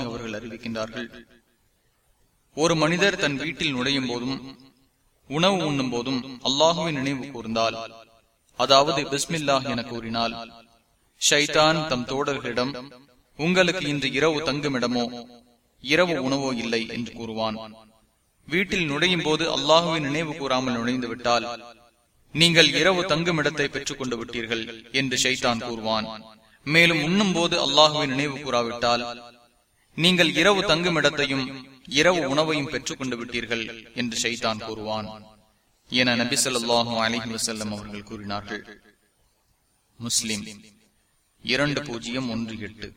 அவர்கள் அறிவிக்கின்றார்கள் ஒரு மனிதர் தன் வீட்டில் நுழையும் போதும் உணவு உண்ணும் போதும் அல்லாஹுவின் நினைவு கூர்ந்தால் அதாவது பிஸ்மில்லாஹ் என கூறினால் ஷைதான் தம் தோடர்களிடம் உங்களுக்கு இன்று இரவு தங்குமிடமோ இரவு உணவோ இல்லை என்று கூறுவான். வீட்டில் நுழையும் போது அல்லாஹுவின் நினைவு கூறாமல் நுழைந்து விட்டால் நீங்கள் இரவு தங்குமிடத்தை பெற்றுக் கொண்டு விட்டீர்கள் என்று ஷைத்தான் கூறுவான். மேலும் உண்ணும் போது அல்லாஹுவின் நினைவு கூறாவிட்டால் நீங்கள் இரவு தங்குமிடத்தையும் இரவு உணவையும் பெற்றுக் கொண்டு விட்டீர்கள் என்று ஷைத்தான் கூறுவான். என நபி சொல்லாஹு அலிஹி வசல்லம் அவர்கள் கூறினார்கள். முஸ்லிம் இரண்டு பூஜ்ஜியம் ஒன்று எட்டு.